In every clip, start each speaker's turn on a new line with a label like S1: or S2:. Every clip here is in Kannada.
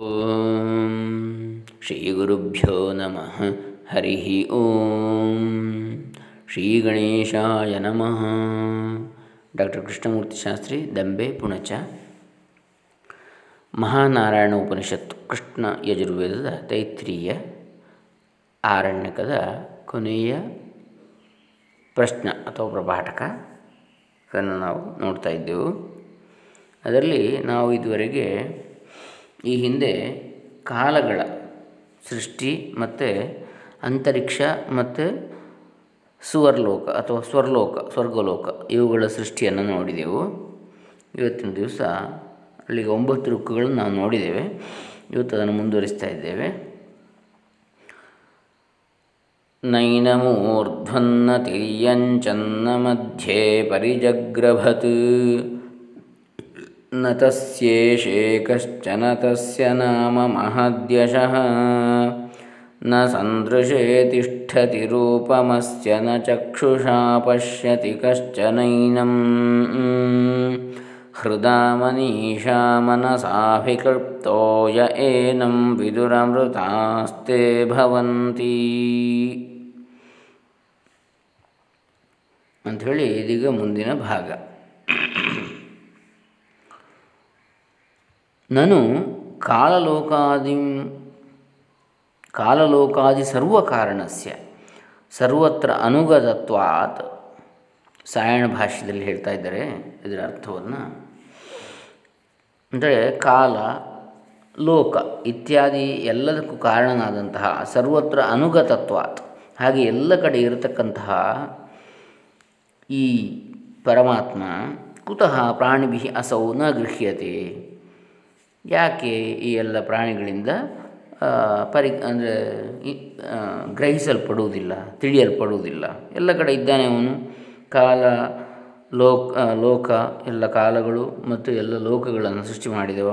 S1: ಓಂ. ಶ್ರೀ ಗುರುಭ್ಯೋ ನಮಃ. ಹರಿ ಓಂ. ಶ್ರೀ ಗಣೇಶಾಯ ನಮಃ. ಡಾಕ್ಟರ್ ಕೃಷ್ಣಮೂರ್ತಿ ಶಾಸ್ತ್ರಿ, ದಂಬೆ, ಪುಣಚ. ಮಹಾನಾರಾಯಣ ಉಪನಿಷತ್ತು, ಕೃಷ್ಣ ಯಜುರ್ವೇದದ ತೈತ್ರಿಯ ಆರಣ್ಯಕದ ಕೊನೆಯ ಪ್ರಶ್ನ ಅಥವಾ ಪ್ರಭಾಟಕ. ಅದನ್ನು ನಾವು ನೋಡ್ತಾ ಇದ್ದೆವು. ಅದರಲ್ಲಿ ನಾವು ಇದುವರೆಗೆ ಈ ಹಿಂದೆ ಕಾಲಗಳ ಸೃಷ್ಟಿ ಮತ್ತು ಅಂತರಿಕ್ಷ ಮತ್ತು ಸುವರ್ಲೋಕ ಅಥವಾ ಸ್ವರ್ಲೋಕ, ಸ್ವರ್ಗಲೋಕ ಇವುಗಳ ಸೃಷ್ಟಿಯನ್ನು ನೋಡಿದೆವು. ಇವತ್ತಿನ ದಿವಸ ಅಲ್ಲಿಗೆ ಒಂಬತ್ತು ರುಕ್ಕುಗಳನ್ನು ನಾವು ನೋಡಿದ್ದೇವೆ. ಇವತ್ತು ಅದನ್ನು ಮುಂದುವರಿಸ್ತಾ ಇದ್ದೇವೆ. ನೈನಮೂರ್ಧ್ವನ್ನ ತಿರ್ಯಂಚನ್ನ ಮಧ್ಯೆ ಪರಿಜಗ್ರಭತ್. न तस्येषे कश्चन तस्य नाम महद्यशः न सन्दृशे तिष्ठति रूपमस्य न चक्षुषा पश्यति कश्चनैनम् हृदा मनीषा मनसाभिक्लृप्तो य एनं विदुरमृतास्ते भवन्ति ಅಂಥೇಳಿ ಇದೀಗ ಮುಂದಿನ ಭಾಗ ನನು ಕಾಲಲೋಕಾದಿ ಕಾಲಲೋಕಾದಿ ಸರ್ವಕಾರಣಸ್ಯ, ಸರ್ವತ್ರ ಅನುಗತತ್ವಾತ್ ಸಾಯಣ ಭಾಷೆಯಲ್ಲಿ ಹೇಳ್ತಾ ಇದ್ದಾರೆ. ಇದರ ಅರ್ಥವನ್ನು ಅಂದರೆ ಕಾಲ, ಲೋಕ ಇತ್ಯಾದಿ ಎಲ್ಲದಕ್ಕೂ ಕಾರಣನಾದಂತಹ ಸರ್ವತ್ರ ಅನುಗತತ್ವಾತ್, ಹಾಗೆ ಎಲ್ಲ ಕಡೆ ಇರತಕ್ಕಂತಹ ಈ ಪರಮಾತ್ಮ ಕುತಃ ಪ್ರಾಣಿಭಿ ಅಸೌ ನ ಗೃಹ್ಯತೆ. ಯಾಕೆ ಈ ಎಲ್ಲ ಪ್ರಾಣಿಗಳಿಂದ ಪರಿ, ಅಂದರೆ ಗ್ರಹಿಸಲ್ಪಡುವುದಿಲ್ಲ, ತಿಳಿಯಲ್ಪಡುವುದಿಲ್ಲ? ಎಲ್ಲ ಕಡೆ ಇದ್ದಾನೆ ಅವನು. ಕಾಲ, ಲೋಕ ಲೋಕ, ಎಲ್ಲ ಕಾಲಗಳು ಮತ್ತು ಎಲ್ಲ ಲೋಕಗಳನ್ನು ಸೃಷ್ಟಿ ಮಾಡಿದವ.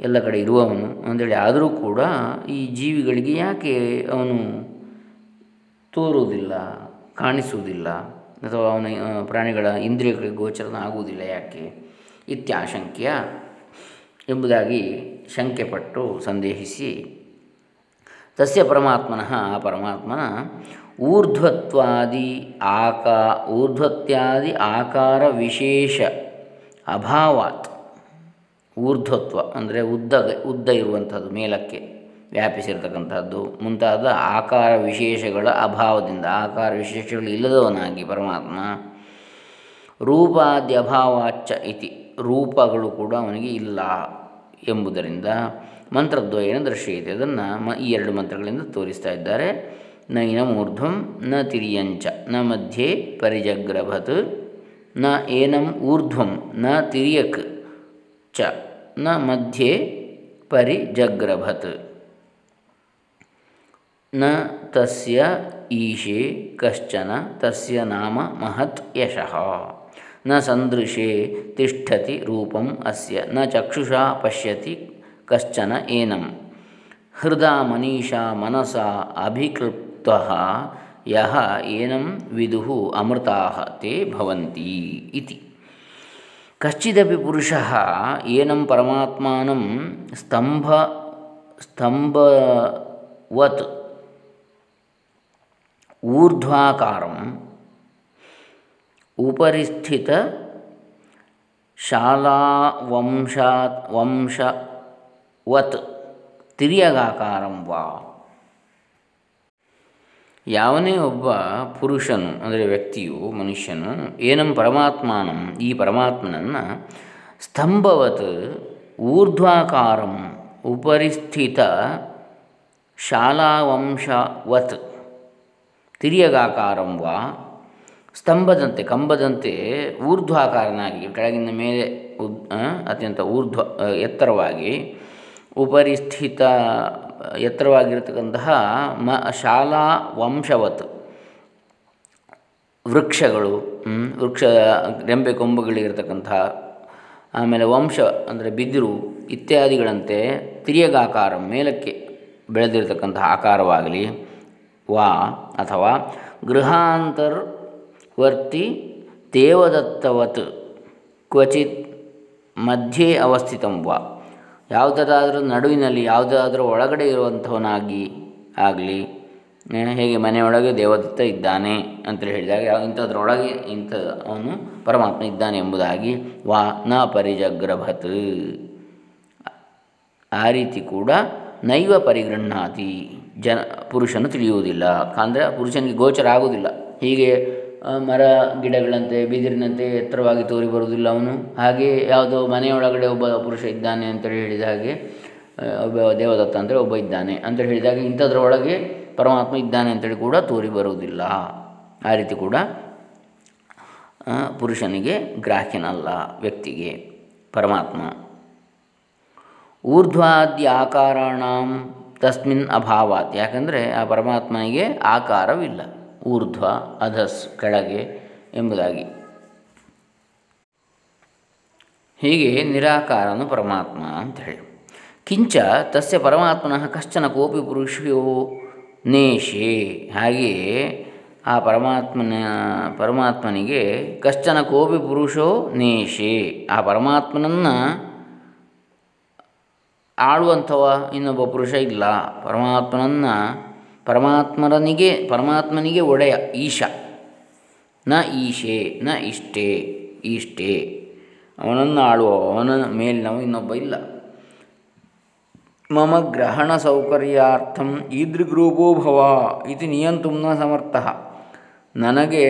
S1: ಎಲ್ಲ ಕಡೆ ಇರುವವನು. ಅಂದೇಳಿ ಆದರೂ ಕೂಡ ಈ ಜೀವಿಗಳಿಗೆ ಯಾಕೆ ಅವನು ತೋರುವುದಿಲ್ಲ, ಕಾಣಿಸುವುದಿಲ್ಲ? ಅಥವಾ ಅವನ ಪ್ರಾಣಿಗಳ ಇಂದ್ರಿಯಗಳಿಗೆ ಗೋಚರನ ಆಗುವುದಿಲ್ಲ ಯಾಕೆ? ಇತ್ಯಾಶಂಕ್ಯ. ಎಂಬುದಾಗಿ ಶಂಕೆಪಟ್ಟು ಸಂದೇಹಿಸಿ, ತಸ್ಯ ಪರಮಾತ್ಮನಃ ಆ ಪರಮಾತ್ಮನ ಊರ್ಧ್ವತ್ವಾದಿ ಆಕಾ, ಊರ್ಧ್ವತ್ಯಾದಿ ಆಕಾರ ವಿಶೇಷ ಅಭಾವಾತ್, ಊರ್ಧ್ವತ್ವ ಅಂದರೆ ಉದ್ದ ಉದ್ದ ಇರುವಂಥದ್ದು, ಮೇಲಕ್ಕೆ ವ್ಯಾಪಿಸಿರ್ತಕ್ಕಂಥದ್ದು, ಮುಂತಾದ ಆಕಾರ ವಿಶೇಷಗಳ ಅಭಾವದಿಂದ, ಆಕಾರ ವಿಶೇಷಗಳು ಇಲ್ಲದವನಾಗಿ ಪರಮಾತ್ಮ ರೂಪಾದ್ಯಭಾವಾಚ್ಚ ಇತಿ. ರೂಪಗಳು ಕೂಡ ಅವನಿಗೆ ಇಲ್ಲ ಎಂಬುದರಿಂದ ಮಂತ್ರದ್ವಯನ ದೃಶ್ಯತೆ ಅದನ್ನು ಮ, ಈ ಎರಡು ಮಂತ್ರಗಳಿಂದ ತೋರಿಸ್ತಾ ಇದ್ದಾರೆ. ನೈನ ನ ತಿರಿಯಂಚ, ನ ಮಧ್ಯೆ ಪರಿಜಗ್ರಭತ್, ನ ಏನಂ ಊರ್ಧ್ವಂ, ನ ತಿರಿಯಕ್ ಚ, ನ ಮಧ್ಯೆ ಪರಿಜಗ್ರಭತ್. ನ ತಸ್ಯ ಈಶೆ ಕಶ್ಚನ, ತಸ್ಯ ನಾಮ ಮಹತ್ ಯಶಃ. ನ ಸಂದೃಶೇ ತಿಷ್ಠತಿ ರೂಪಂ ಅಸ್ಯ, ನ ಚಕ್ಷುಷಾ ಪಶ್ಯತಿ ಕಶ್ಚನ ಏನಂ. ಹೃದಾ ಮನೀಷಾ ಮನಸಾ ಅಭಿಕೃಪ್ತ, ಯಹ ಏನಂ ವಿದುಃ ಅಮೃತಾಃ ತೇ ಭವಂತಿ ಇತಿ. ಕಶ್ಚಿದಪಿ ಪುರುಷ ಏನಂ ಪರಮಾತ್ಮಾನಂ ಸ್ತಂಭ, ಸ್ತಂಭವತ್ ಊರ್ಧ್ವಾಕಾರಂ ಉಪರಿಸ್ಥಿತ ಶಾಲಾವಂಶಾತ್ ವಂಶವತ್ ತಿರ್ಯಗಾಕಾರಂ ವಾ. ಯಾವನೇ ಒಬ್ಬ ಪುರುಷನು, ಅಂದರೆ ವ್ಯಕ್ತಿಯು, ಮನುಷ್ಯನು, ಏನಂ ಪರಮಾತ್ಮಾನಂ, ಈ ಪರಮಾತ್ಮನನ್ನು ಸ್ತಂಭವತ್ ಊರ್ಧ್ವಾಕಾರಂ ಉಪರಿಸ್ಥಿತ ಶಾಲಾವಂಶವತ್ ತಿರ್ಯಗಾಕಾರಂ ವಾ. ಸ್ತಂಭದಂತೆ, ಕಂಬದಂತೆ ಊರ್ಧ್ವಾಕಾರನಾಗಿ, ಕೆಳಗಿನ ಮೇಲೆ ಉದ್ ಅತ್ಯಂತ ಊರ್ಧ್ವ ಎತ್ತರವಾಗಿ ಉಪರಿಸ್ಥಿತ, ಎತ್ತರವಾಗಿರತಕ್ಕಂತಹ ಮ, ಶಾಲಾ ವಂಶವತ್ ವೃಕ್ಷಗಳು ವೃಕ್ಷ, ರೆಂಬೆ ಕೊಂಬುಗಳಿರತಕ್ಕಂತಹ, ಆಮೇಲೆ ವಂಶ, ಅಂದರೆ ಬಿದಿರು ಇತ್ಯಾದಿಗಳಂತೆ ತಿರಿಯಗಾಕಾರ, ಮೇಲಕ್ಕೆ ಬೆಳೆದಿರತಕ್ಕಂತಹ ಆಕಾರವಾಗಲಿ, ವಾ, ಅಥವಾ ಗೃಹಾಂತರ್ವರ್ತಿ ದೇವದತ್ತವತ್ ಕ್ವಚಿತ್ ಮಧ್ಯೆ ಅವಸ್ಥಿತಂ ವಾ. ಯಾವುದರಾದರೂ ನಡುವಿನಲ್ಲಿ, ಯಾವುದಾದರೂ ಒಳಗಡೆ ಇರುವಂಥವನಾಗಿ ಆಗಲಿ ಹೇಗೆ ಮನೆಯೊಳಗೆ ದೇವದತ್ತ ಇದ್ದಾನೆ ಅಂತ ಹೇಳಿದಾಗ, ಯಾವ ಇಂಥದ್ರೊಳಗೆ ಇಂಥ ಅವನು ಪರಮಾತ್ಮ ಇದ್ದಾನೆ ಎಂಬುದಾಗಿ ವಾ ನ ಪರಿಜಗ್ರಭತ್. ಆ ರೀತಿ ಕೂಡ ನೈವ ಪರಿಗೃಹಾತಿ ಜನ, ಪುರುಷನು ತಿಳಿಯುವುದಿಲ್ಲ. ಅಂದರೆ ಪುರುಷನಿಗೆ ಗೋಚರ ಆಗುವುದಿಲ್ಲ. ಹೀಗೆ ಮರ ಗಿಡಗಳಂತೆ, ಬಿದಿರಿನಂತೆ ಎತ್ತರವಾಗಿ ತೋರಿ ಬರುವುದಿಲ್ಲ ಅವನು. ಹಾಗೆ ಯಾವುದೋ ಮನೆಯೊಳಗಡೆ ಒಬ್ಬ ಪುರುಷ ಇದ್ದಾನೆ ಅಂತೇಳಿ ಹೇಳಿದ ಹಾಗೆ ಒಬ್ಬ ದೇವದತ್ತ ಅಂದರೆ ಒಬ್ಬ ಇದ್ದಾನೆ ಅಂತೇಳಿ ಹೇಳಿದಾಗ ಇಂಥದ್ರ ಒಳಗೆ ಪರಮಾತ್ಮ ಇದ್ದಾನೆ ಅಂತೇಳಿ ಕೂಡ ತೋರಿ ಬರುವುದಿಲ್ಲ. ಆ ರೀತಿ ಕೂಡ ಪುರುಷನಿಗೆ ಗ್ರಾಹ್ಯನಲ್ಲ, ವ್ಯಕ್ತಿಗೆ ಪರಮಾತ್ಮ. ಊರ್ಧ್ವಾದ್ಯ ಆಕಾರಾಣ ತಸ್ಮಿನ್ ಅಭಾವಾತ್. ಯಾಕಂದರೆ ಆ ಪರಮಾತ್ಮನಿಗೆ ಆಕಾರವಿಲ್ಲ. ಊರ್ಧ್ವ ಅಧಸ್ ಕೆಳಗೆ ಎಂಬುದಾಗಿ. ಹೀಗೆ ನಿರಾಕಾರನು ಪರಮಾತ್ಮ ಅಂತ ಹೇಳಿ ಕಿಂಚ ತಸ್ಯ ಪರಮಾತ್ಮನಃ ಕಶ್ಚನ ಕೋಪಿ ಪುರುಷೋ ನೇಷೆ ಹಾಗೆಯೇ ಆ ಪರಮಾತ್ಮನ, ಪರಮಾತ್ಮನಿಗೆ ಕಶ್ಚನ ಕೋಪಿ ಪುರುಷೋ ನೇಷೆ ಆ ಪರಮಾತ್ಮನನ್ನು ಆಳುವಂಥವ ಇನ್ನೊಬ್ಬ ಪುರುಷ ಇಲ್ಲ. ಪರಮಾತ್ಮನನ್ನು ಪರಮಾತ್ಮನಿಗೆ ಪರಮಾತ್ಮನಿಗೆ ಒಡೆಯ, ಈಶ. ನ ಈಶೆ, ನ ಇಷ್ಟೇ ಇಷ್ಟೇ ಅವನನ್ನು ಆಳುವ, ಅವನ ಮೇಲಿನವ ಇನ್ನೊಬ್ಬ ಇಲ್ಲ. ಮಮ ಗ್ರಹಣ ಸೌಕರ್ಯಾರ್ಥಂ ಈದೃಗ್ರೂಪೋ ಭವ ಇದು ನಿಯಂತು ನ ಸಮರ್ಥ. ನನಗೆ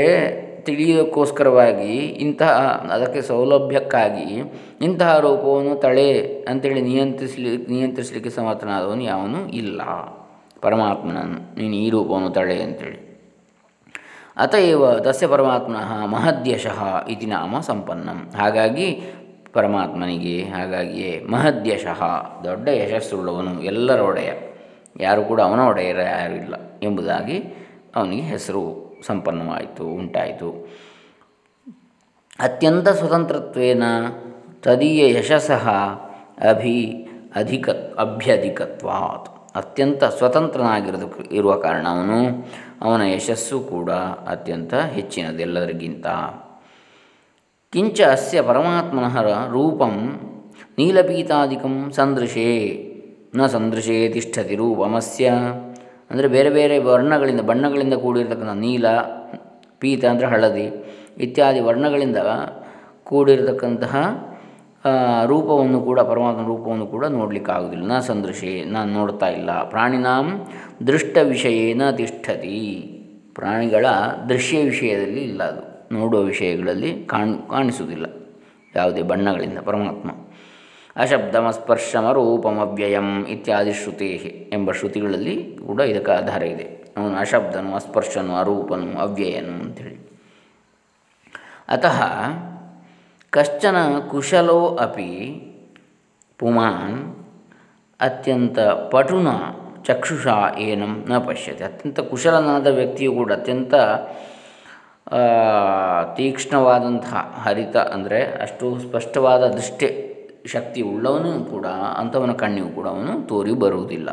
S1: ತಿಳಿಯೋದಕ್ಕೋಸ್ಕರವಾಗಿ ಇಂತಹ, ಅದಕ್ಕೆ ಸೌಲಭ್ಯಕ್ಕಾಗಿ ಇಂತಹ ರೂಪವನ್ನು ತಳೆ ಅಂತೇಳಿ ನಿಯಂತ್ರಿಸಲಿ, ನಿಯಂತ್ರಿಸಲಿಕ್ಕೆ ಸಮರ್ಥನಾದವನು ಯಾವನೂ ಇಲ್ಲ. ಪರಮಾತ್ಮನನ್ನು, ನೀನು ಈ ರೂಪವನ್ನು ತಳೆ ಅಂತೇಳಿ. ಅತಏವ ತಸ್ಯ ಪರಮಾತ್ಮನಃ ಮಹದ್ಯಶಃ ಇತಿ ನಾಮ ಸಂಪನ್ನಂ. ಹಾಗಾಗಿ ಪರಮಾತ್ಮನಿಗೆ, ಹಾಗಾಗಿಯೇ ಮಹದ್ಯಶಃ ದೊಡ್ಡ ಯಶಸ್ಸುಳ್ಳವನು ಎಲ್ಲರ ಒಡೆಯ. ಯಾರು ಕೂಡ ಅವನ ಒಡೆಯರ ಯಾರು ಇಲ್ಲ ಎಂಬುದಾಗಿ ಅವನಿಗೆ ಹೆಸರು ಸಂಪನ್ನವಾಯಿತು, ಉಂಟಾಯಿತು. ಅತ್ಯಂತ ಸ್ವತಂತ್ರತ್ವೇನ ತದೀಯ ಯಶಸ್ಸಃ ಅಭಿ ಅಧಿಕ ಅಭ್ಯಧಿಕತ್ವಾತ್. ಅತ್ಯಂತ ಸ್ವತಂತ್ರನಾಗಿರೋದಕ್ಕೆ ಇರುವ ಕಾರಣ ಅವನು ಅವನ ಯಶಸ್ಸು ಕೂಡ ಅತ್ಯಂತ ಹೆಚ್ಚಿನದೆಲ್ಲರಿಗಿಂತ ಕಿಂಚ ಅಸ್ಯ ಪರಮಾತ್ಮನಃ ರೂಪಂ ನೀಲಪೀತಾದಿಕಂ ಸಂದೃಶೇ, ನ ಸಂದೃಶೇ ತಿಷ್ಠತಿ ರೂಪಮಸ್ಯ. ಅಂದರೆ ಬೇರೆ ಬೇರೆ ವರ್ಣಗಳಿಂದ, ಬಣ್ಣಗಳಿಂದ ಕೂಡಿರತಕ್ಕಂಥ ನೀಲ, ಪೀತ ಅಂದರೆ ಹಳದಿ ಇತ್ಯಾದಿ ವರ್ಣಗಳಿಂದ ಕೂಡಿರತಕ್ಕಂತಹ ರೂಪವನ್ನು ಕೂಡ ಪರಮಾತ್ಮ ರೂಪವನ್ನು ಕೂಡ ನೋಡಲಿಕ್ಕಾಗೋದಿಲ್ಲ. ನ ಸಂದೃಶೆ ನಾನು ನೋಡ್ತಾ ಇಲ್ಲ. ಪ್ರಾಣಿನಾಂ ದೃಷ್ಟ ವಿಷಯೇನ ತಿಷ್ಠತಿ. ಪ್ರಾಣಿಗಳ ದೃಶ್ಯ ವಿಷಯದಲ್ಲಿ ಇಲ್ಲ ಅದು. ನೋಡುವ ವಿಷಯಗಳಲ್ಲಿ ಕಾಣ್, ಕಾಣಿಸುವುದಿಲ್ಲ. ಯಾವುದೇ ಬಣ್ಣಗಳಿಂದ ಪರಮಾತ್ಮ. ಅಶಬ್ದಮಸ್ಪರ್ಶಮರೂಪಮವ್ಯಯಂ ಇತ್ಯಾದಿ ಶ್ರುತಿ ಎಂಬ ಶ್ರುತಿಗಳಲ್ಲಿ ಕೂಡ ಇದಕ್ಕೆ ಆಧಾರ ಇದೆ. ಅವನು ಅಶಬ್ದನು, ಅಸ್ಪರ್ಶನು, ಅರೂಪನು, ಅವ್ಯಯನು ಅಂಥೇಳಿ. ಅತಃ ಕಶ್ಚನ ಕುಶಲೋ ಅಪಿ ಪುಮಾನ್ ಅತ್ಯಂತ ಪಟುನ ಚಕ್ಷುಷಾ ಏನಂ ನ ಪಶ್ಯತೆ ಅತ್ಯಂತ ಕುಶಲನಾದ ವ್ಯಕ್ತಿಯು ಕೂಡ ಅತ್ಯಂತ ತೀಕ್ಷ್ಣವಾದಂತಹ ಹರಿತ ಅಂದರೆ ಅಷ್ಟು ಸ್ಪಷ್ಟವಾದ ದೃಷ್ಟಿ ಶಕ್ತಿ ಉಳ್ಳವನು ಕೂಡ, ಅಂಥವನ ಕಣ್ಣಿಗೂ ಕೂಡ ಅವನು ತೋರಿ ಬರುವುದಿಲ್ಲ.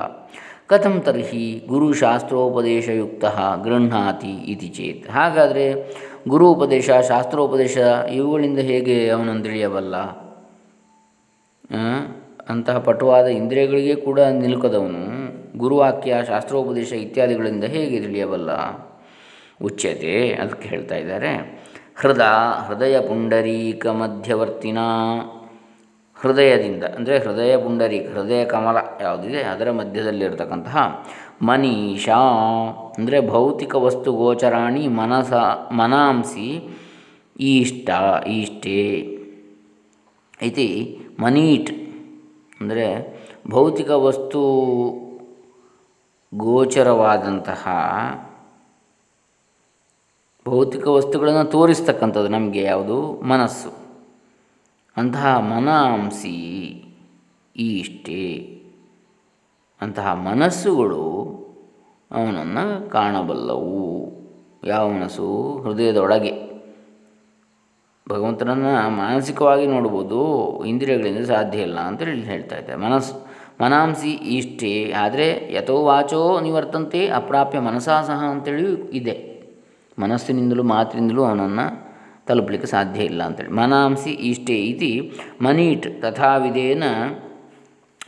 S1: ಕಥಂ ತರ್ಹಿ ಗುರುಶಾಸ್ತ್ರೋಪದೇಶಯುಕ್ತ ಗೃಹಾತಿ ಇತಿ ಚೇತ್. ಹಾಗಾದರೆ ಗುರು ಉಪದೇಶ ಶಾಸ್ತ್ರೋಪದೇಶ, ಇವುಗಳಿಂದ ಹೇಗೆ ಅವನನ್ನು ತಿಳಿಯಬಲ್ಲ? ಅಂತಹ ಪಟುವಾದ ಇಂದ್ರಿಯಗಳಿಗೆ ಕೂಡ ನಿಲುಕದವನು. ಗುರುವಾಕ್ಯ, ಶಾಸ್ತ್ರೋಪದೇಶ ಇತ್ಯಾದಿಗಳಿಂದ ಹೇಗೆ ತಿಳಿಯಬಲ್ಲ? ಉಚ್ಯತೆ, ಅದಕ್ಕೆ ಹೇಳ್ತಾ ಇದ್ದಾರೆ. ಹೃದ, ಹೃದಯ ಪುಂಡರೀಕ ಮಧ್ಯವರ್ತಿನ. ಹೃದಯದಿಂದ, ಅಂದರೆ ಹೃದಯ ಪುಂಡರೀಕ, ಹೃದಯ ಕಮಲ ಯಾವುದಿದೆ, ಅದರ ಮಧ್ಯದಲ್ಲಿರ್ತಕ್ಕಂತಹ ಮನೀಷಾ. ಅಂದರೆ ಭೌತಿಕ ವಸ್ತು ಗೋಚರಾಣಿ ಮನಸ, ಮನಾಂಸಿ ಈಷ್ಟ, ಈಷ್ಟೇ. ಇತಿ ಮನೀಟ್, ಅಂದರೆ ಭೌತಿಕ ವಸ್ತು ಗೋಚರವಾದಂತಹ, ಭೌತಿಕ ವಸ್ತುಗಳನ್ನು ತೋರಿಸ್ತಕ್ಕಂಥದ್ದು ನಮಗೆ ಯಾವುದು? ಮನಸ್ಸು. ಅಂತಹ ಮನಾಂಸಿ ಇಷ್ಟೇ ಅಂತಹ ಮನಸ್ಸುಗಳು ಅವನನ್ನು ಕಾಣಬಲ್ಲವು. ಯಾವ ಮನಸ್ಸು? ಹೃದಯದೊಳಗೆ. ಭಗವಂತನನ್ನು ಮಾನಸಿಕವಾಗಿ ನೋಡ್ಬೋದು. ಇಂದ್ರಿಯಗಳಿಂದ ಸಾಧ್ಯ ಇಲ್ಲ ಅಂತ ಹೇಳಿ ಹೇಳ್ತಾ ಇದ್ದಾರೆ. ಮನಸ್ಸು ಮನಾಂಸಿ ಇಷ್ಟೇ. ಆದರೆ ಯಥೋ ವಾಚೋ ನಿವರ್ತಂತೆ ಅಪ್ರಾಪ್ಯ ಮನಸಾ ಸಹ ಅಂತೇಳಿ ಇದೆ. ಮನಸ್ಸಿನಿಂದಲೂ ಮಾತಿನಿಂದಲೂ ಅವನನ್ನು ತಲುಪಲಿಕ್ಕೆ ಸಾಧ್ಯ ಇಲ್ಲ ಅಂತೇಳಿ ಮನಾಂಸಿ ಇಷ್ಟೇ ಇತಿ ಮನೀಟ್ ತಥಾವಿಧೇನ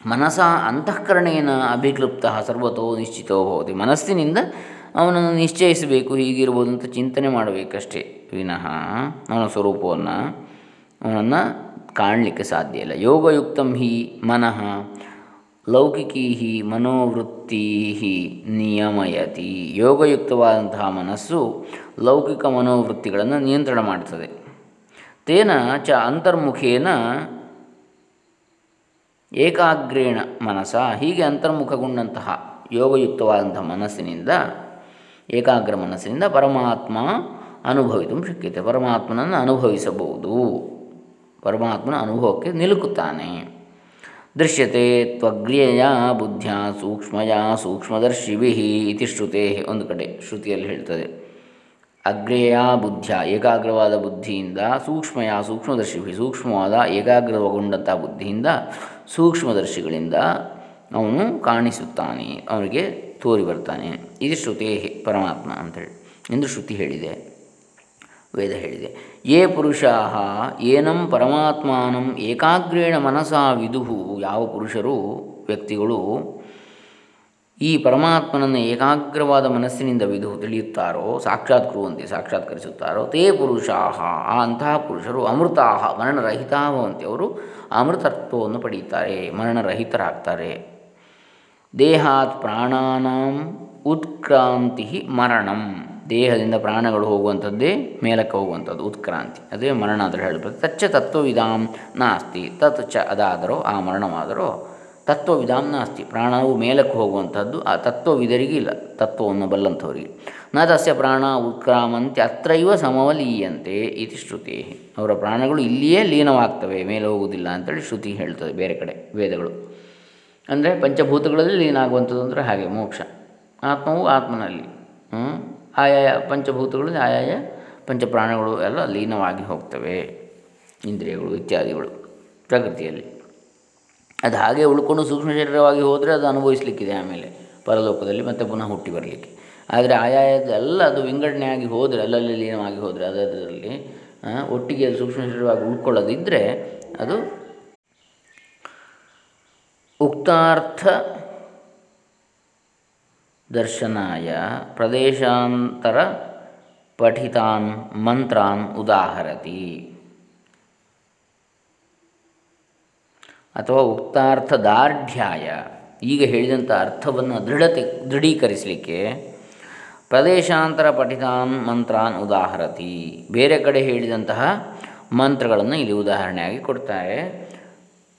S1: ಮನಸ ಅಂತಃಕರಣೇನ ಅಭಿಕ್ಲುಪ್ತ ಸರ್ವತೋ ನಿಶ್ಚಿತೋ ಭವತಿ. ಮನಸ್ಸಿನಿಂದ ಅವನನ್ನು ನಿಶ್ಚಯಿಸಬೇಕು, ಹೀಗಿರ್ಬೋದು ಅಂತ ಚಿಂತನೆ ಮಾಡಬೇಕಷ್ಟೇ. ವಿನಃ ಅವನ ಸ್ವರೂಪವನ್ನು, ಅವನನ್ನು ಕಾಣಲಿಕ್ಕೆ ಸಾಧ್ಯ ಇಲ್ಲ. ಯೋಗಯುಕ್ತಂ ಹಿ ಮನಃ, ಲೌಕಿಕೀ ಮನೋವೃತ್ತಿ ನಿಯಮಯತಿ. ಯೋಗಯುಕ್ತವಾದಂತಹ ಮನಸ್ಸು ಲೌಕಿಕ ಮನೋವೃತ್ತಿಗಳನ್ನು ನಿಯಂತ್ರಣ ಮಾಡ್ತದೆ. ತೇನ ಚ ಅಂತರ್ಮುಖೇನ ಏಕಾಗ್ರೇಣ ಮನಸ ಹೀಗೆ ಅಂತರ್ಮುಖಗೊಂಡಂತಹ ಯೋಗಯುಕ್ತವಾದಂತಹ ಮನಸ್ಸಿನಿಂದ, ಏಕಾಗ್ರ ಮನಸ್ಸಿನಿಂದ ಪರಮಾತ್ಮ ಅನುಭವಿತು ಶಕ್ಯತೆ. ಪರಮಾತ್ಮನನ್ನು ಅನುಭವಿಸಬಹುದು. ಪರಮಾತ್ಮನ ಅನುಭವಕ್ಕೆ ನಿಲುಕುತ್ತಾನೆ. ದೃಶ್ಯತೆ ತ್ವಗ್ರಿಯ ಬುದ್ಧಿಯ ಸೂಕ್ಷ್ಮಯ ಸೂಕ್ಷ್ಮದರ್ಶಿಭಿ ಇತಿ ಶ್ರುತೆ ಒಂದು ಕಡೆ ಶ್ರುತಿಯಲ್ಲಿ ಹೇಳ್ತದೆ. ಅಗ್ರೇಯ ಬುದ್ಧಿಯ ಏಕಾಗ್ರವಾದ ಬುದ್ಧಿಯಿಂದ, ಸೂಕ್ಷ್ಮಯ ಸೂಕ್ಷ್ಮದರ್ಶಿಭಿ, ಸೂಕ್ಷ್ಮವಾದ ಏಕಾಗ್ರಗೊಂಡಂಥ ಬುದ್ಧಿಯಿಂದ ಸೂಕ್ಷ್ಮದರ್ಶಿಗಳಿಂದ ಅವನು ಕಾಣಿಸುತ್ತಾನೆ, ಅವರಿಗೆ ತೋರಿ ಬರ್ತಾನೆ. ಇದು ಶ್ರುತಿ ಪರಮಾತ್ಮ ಅಂತೇಳಿ. ಎಂದು ಶ್ರುತಿ ಹೇಳಿದೆ, ವೇದ ಹೇಳಿದೆ. ಯೇ ಪುರುಷಾ ಏನಂ ಪರಮಾತ್ಮಾನಂ ಏಕಾಗ್ರೇಣ ಮನಸಾ ವಿದುಹು. ಯಾವ ಪುರುಷರು, ವ್ಯಕ್ತಿಗಳು ಈ ಪರಮಾತ್ಮನನ್ನು ಏಕಾಗ್ರವಾದ ಮನಸ್ಸಿನಿಂದ ವಿಧು ತಿಳಿಯುತ್ತಾರೋ ಸಾಕ್ಷಾತ್ಕೃವಂತೆ ಸಾಕ್ಷಾತ್ಕರಿಸುತ್ತಾರೋ, ತೇ ಪುರುಷಾ ಆ ಅಂತಹ ಪುರುಷರು ಅಮೃತಾಹ ಮರಣರಹಿತಾ ಭವಂತಿ ಅವರು ಅಮೃತತ್ವವನ್ನು ಪಡೆಯುತ್ತಾರೆ, ಮರಣರಹಿತರಾಗ್ತಾರೆ. ದೇಹಾತ್ ಪ್ರಾಣಾನಾಂ ಉತ್ಕ್ರಾಂತಿ ಮರಣಂ. ದೇಹದಿಂದ ಪ್ರಾಣಗಳು ಹೋಗುವಂಥದ್ದೇ, ಮೇಲಕ್ಕೆ ಹೋಗುವಂಥದ್ದು ಉತ್ಕ್ರಾಂತಿ. ಅದೇ ಮರಣ ಅಂತ ಹೇಳಬಹುದು ತಚ್ಚ ತತ್ವವಿಧಾಂ ನಾಸ್ತಿ, ತತ್ ಚ ಅದಾದರೋ ಆ ಮರಣವಾದರೋ ತತ್ವವಿಧಾಂ ನಾಸ್ತಿ ಪ್ರಾಣವು ಮೇಲಕ್ಕೆ ಹೋಗುವಂಥದ್ದು, ಆ ತತ್ವವಿದರಿಗಿಲ್ಲ ತತ್ವವನ್ನು ಬಲ್ಲಂಥವರಿಗೆ. ನ ತಸ್ಯ ಪ್ರಾಣ ಉತ್ಕ್ರಾಮಂತೆ ಅತ್ರೈವ ಸಮವಲೀಯಂತೆ ಇತಿ ಶ್ರುತಿ. ಅವರ ಪ್ರಾಣಗಳು ಇಲ್ಲಿಯೇ ಲೀನವಾಗ್ತವೆ, ಮೇಲೆ ಹೋಗುವುದಿಲ್ಲ ಅಂತೇಳಿ ಶ್ರುತಿ ಹೇಳ್ತದೆ ಬೇರೆ ಕಡೆ, ವೇದಗಳು. ಅಂದರೆ ಪಂಚಭೂತಗಳಲ್ಲಿ ಲೀನ ಆಗುವಂಥದ್ದು ಅಂದರೆ ಹಾಗೆ, ಮೋಕ್ಷ. ಆತ್ಮವು ಆತ್ಮನಲ್ಲಿ. ಆಯಾಯ ಪಂಚಭೂತಗಳಲ್ಲಿ ಆಯಾಯ ಪಂಚಪ್ರಾಣಗಳು ಎಲ್ಲ ಲೀನವಾಗಿ ಹೋಗ್ತವೆ. ಇಂದ್ರಿಯಗಳು, ಇತ್ಯಾದಿಗಳು ಪ್ರಕೃತಿಯಲ್ಲಿ. ಅದು ಹಾಗೆ ಉಳ್ಕೊಂಡು ಸೂಕ್ಷ್ಮ ಶರೀರವಾಗಿ ಹೋದರೆ ಅದು ಅನುಭವಿಸಲಿಕ್ಕಿದೆ ಆಮೇಲೆ ಪರಲೋಕದಲ್ಲಿ ಮತ್ತೆ ಪುನಃ ಹುಟ್ಟಿ ಬರಲಿಕ್ಕೆ. ಆದರೆ ಆಯಾಯದೆಲ್ಲ ಅದು ವಿಂಗಡಣೆ ಆಗಿ ಹೋದರೆ, ಅಲ್ಲಲ್ಲಿ ಲೀನವಾಗಿ ಹೋದರೆ ಅದರಲ್ಲಿ ಒಟ್ಟಿಗೆ ಅದು ಸೂಕ್ಷ್ಮ ಶರೀರವಾಗಿ ಉಳ್ಕೊಳ್ಳೋದಿದ್ದರೆ ಅದು ಉಕ್ತಾರ್ಥ ದರ್ಶನಾಯ ಪ್ರದೇಶಾಂತರ ಪಠಿತಾನ್ ಮಂತ್ರಾನ್ ಉದಾಹರತಿ. ಅಥವಾ ಉಕ್ತಾರ್ಥ ದಾರ್ಢ್ಯಾಯ ಈಗ ಹೇಳಿದಂಥ ಅರ್ಥವನ್ನು ದೃಢತೆ, ದೃಢೀಕರಿಸಲಿಕ್ಕೆ ಪ್ರದೇಶಾಂತರ ಪಠಿತಾನ್ ಮಂತ್ರಾನ್ ಉದಾಹರತಿ. ಬೇರೆ ಕಡೆ ಹೇಳಿದಂತಹ ಮಂತ್ರಗಳನ್ನು ಇಲ್ಲಿ ಉದಾಹರಣೆಯಾಗಿ ಕೊಡ್ತಾರೆ.